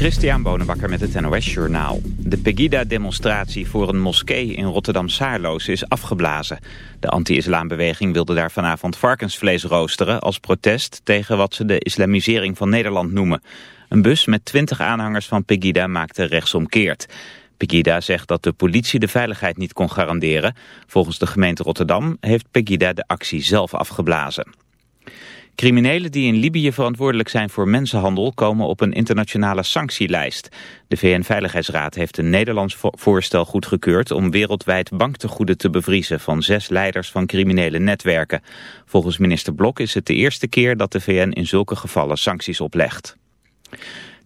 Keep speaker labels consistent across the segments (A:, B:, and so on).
A: Christian Bonenbakker met het NOS Journaal. De Pegida-demonstratie voor een moskee in Rotterdam-Saarloos is afgeblazen. De anti-islambeweging wilde daar vanavond varkensvlees roosteren... als protest tegen wat ze de islamisering van Nederland noemen. Een bus met twintig aanhangers van Pegida maakte rechtsomkeerd. Pegida zegt dat de politie de veiligheid niet kon garanderen. Volgens de gemeente Rotterdam heeft Pegida de actie zelf afgeblazen. Criminelen die in Libië verantwoordelijk zijn voor mensenhandel komen op een internationale sanctielijst. De VN-veiligheidsraad heeft een Nederlands voorstel goedgekeurd om wereldwijd banktegoeden te bevriezen van zes leiders van criminele netwerken. Volgens minister Blok is het de eerste keer dat de VN in zulke gevallen sancties oplegt.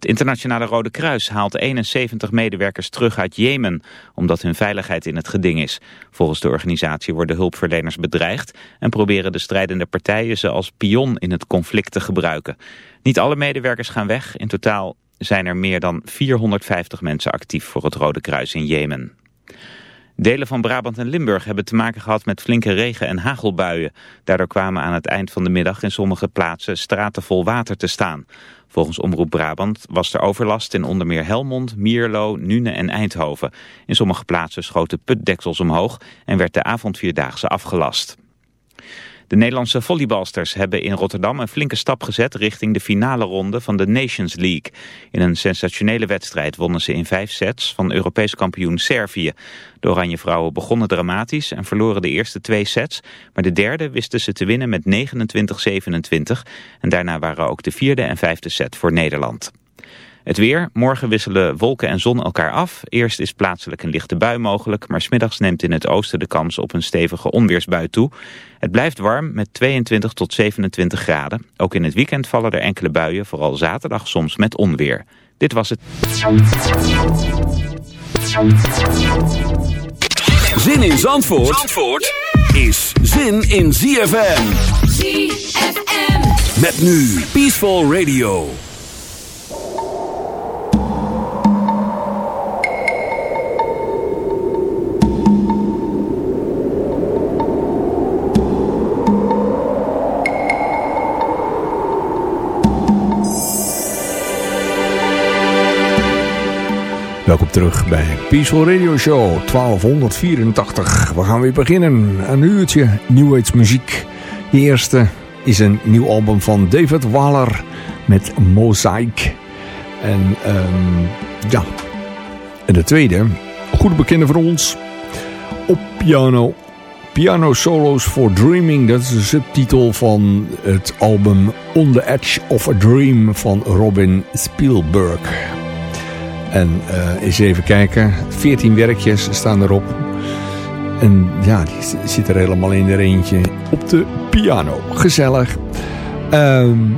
A: Het internationale Rode Kruis haalt 71 medewerkers terug uit Jemen, omdat hun veiligheid in het geding is. Volgens de organisatie worden hulpverleners bedreigd en proberen de strijdende partijen ze als pion in het conflict te gebruiken. Niet alle medewerkers gaan weg, in totaal zijn er meer dan 450 mensen actief voor het Rode Kruis in Jemen. Delen van Brabant en Limburg hebben te maken gehad met flinke regen- en hagelbuien. Daardoor kwamen aan het eind van de middag in sommige plaatsen straten vol water te staan. Volgens Omroep Brabant was er overlast in onder meer Helmond, Mierlo, Nune en Eindhoven. In sommige plaatsen schoten putdeksels omhoog en werd de avondvierdaagse afgelast. De Nederlandse volleybalsters hebben in Rotterdam een flinke stap gezet richting de finale ronde van de Nations League. In een sensationele wedstrijd wonnen ze in vijf sets van Europees kampioen Servië. De Oranje Vrouwen begonnen dramatisch en verloren de eerste twee sets, maar de derde wisten ze te winnen met 29-27 en daarna waren ook de vierde en vijfde set voor Nederland. Het weer. Morgen wisselen wolken en zon elkaar af. Eerst is plaatselijk een lichte bui mogelijk, maar smiddags neemt in het oosten de kans op een stevige onweersbui toe. Het blijft warm met 22 tot 27 graden. Ook in het weekend vallen er enkele buien, vooral zaterdag soms met onweer. Dit was het.
B: Zin in Zandvoort, Zandvoort is zin in ZFM. ZFM. Met nu Peaceful Radio.
C: Welkom terug bij Peaceful Radio Show 1284. We gaan weer beginnen. Een uurtje New Age muziek. De eerste is een nieuw album van David Waller met Mosaic. En um, ja, en de tweede, goede bekende voor ons, op piano. Piano Solos for Dreaming, dat is de subtitel van het album On the Edge of a Dream van Robin Spielberg. En uh, eens even kijken. 14 werkjes staan erop. En ja, die zit er helemaal in er eentje op de piano. Gezellig. Um,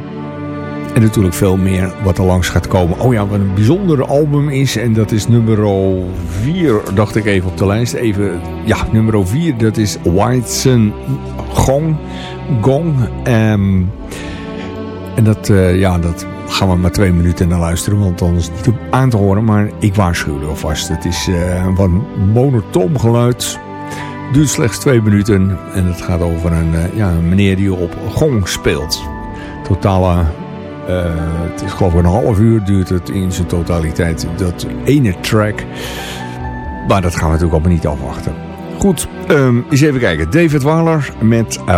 C: en natuurlijk veel meer wat er langs gaat komen. Oh ja, wat een bijzonder album is. En dat is nummer 4, dacht ik even op de lijst. Even, ja, nummer 4, dat is White Sun Gong. Gong. Um, en dat, uh, ja, dat gaan we maar twee minuten naar luisteren, want dan is het niet aan te horen. Maar ik waarschuw er alvast. Het is uh, een wat monotoom geluid. Duurt slechts twee minuten. En het gaat over een, uh, ja, meneer die op gong speelt. Totale, uh, het is geloof ik een half uur duurt het in zijn totaliteit. Dat ene track. Maar dat gaan we natuurlijk allemaal niet afwachten. Goed, um, eens even kijken. David Waller met uh,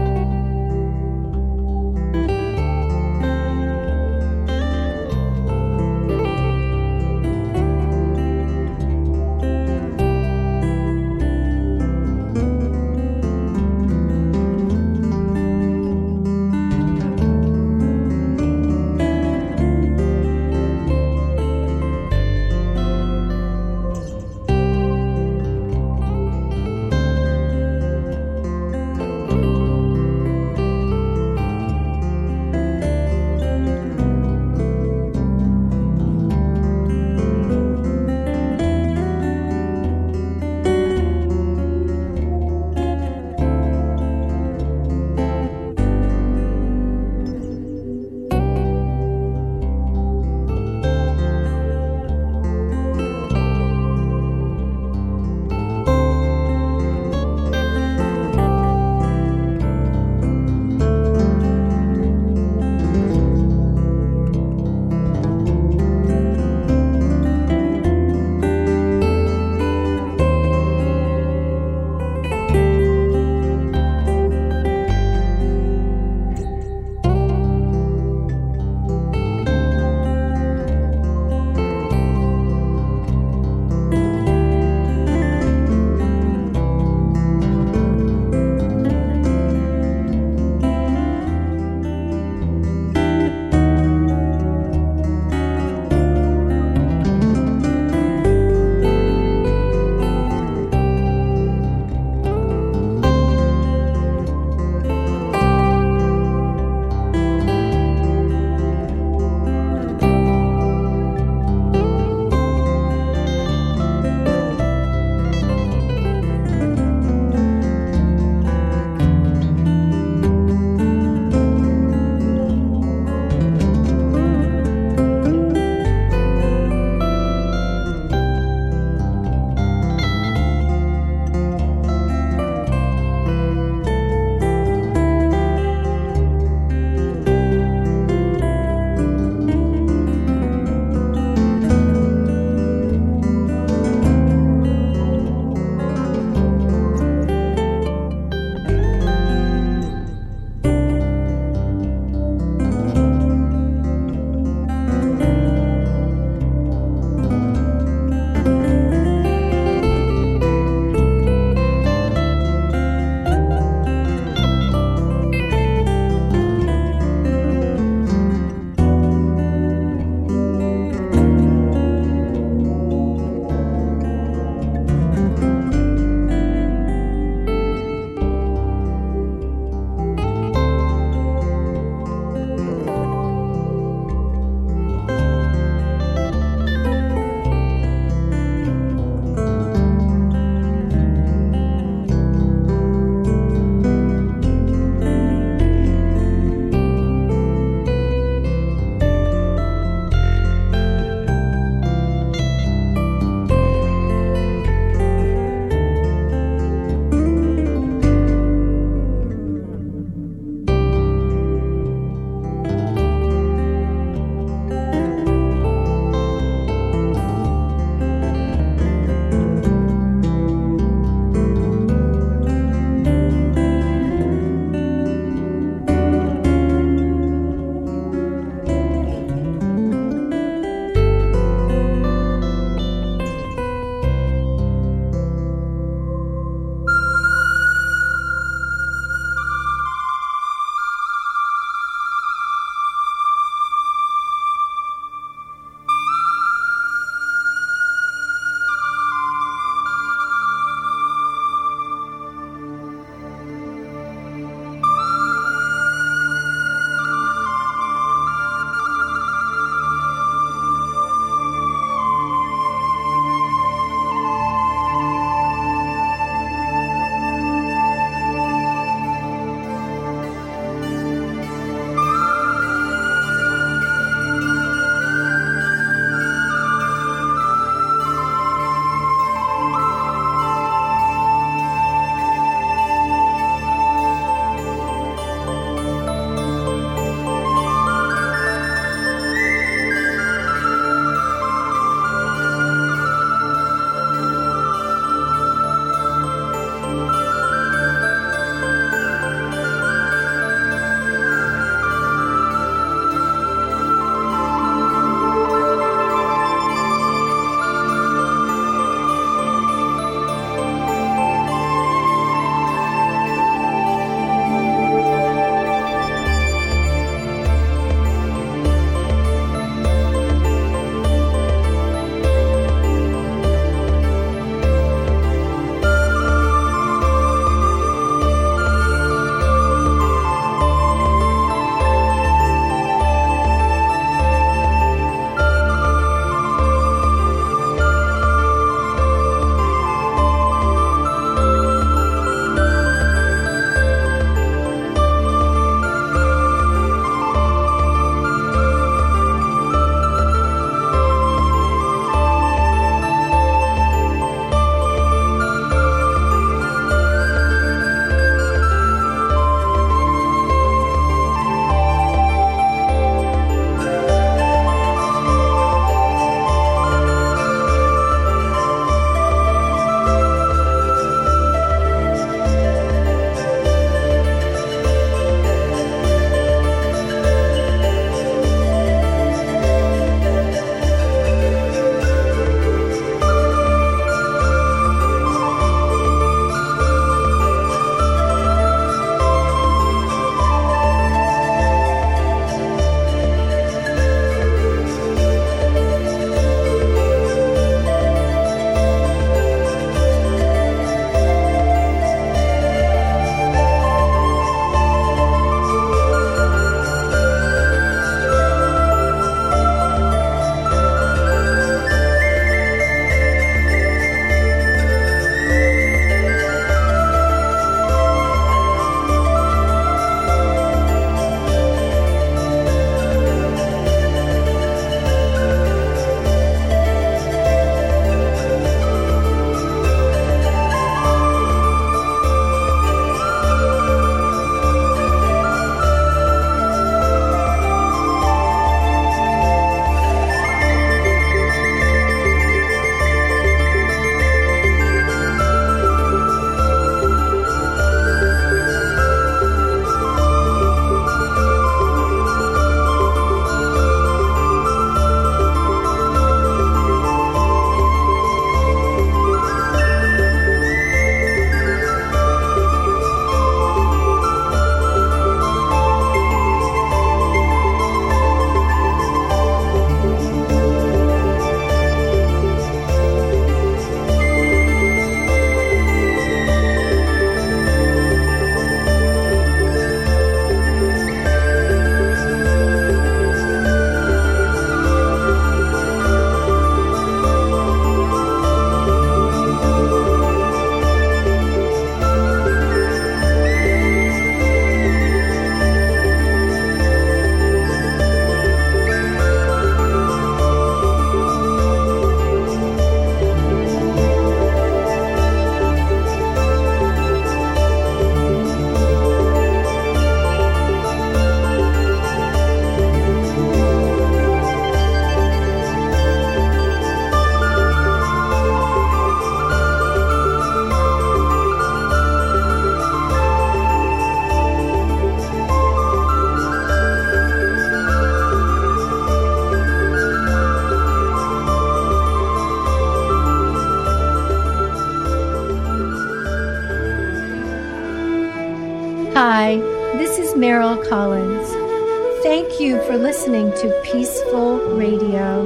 D: Listening to Peaceful Radio.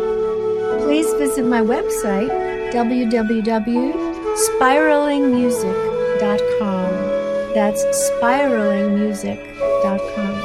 D: Please visit my website, www.spiralingmusic.com. That's spiralingmusic.com.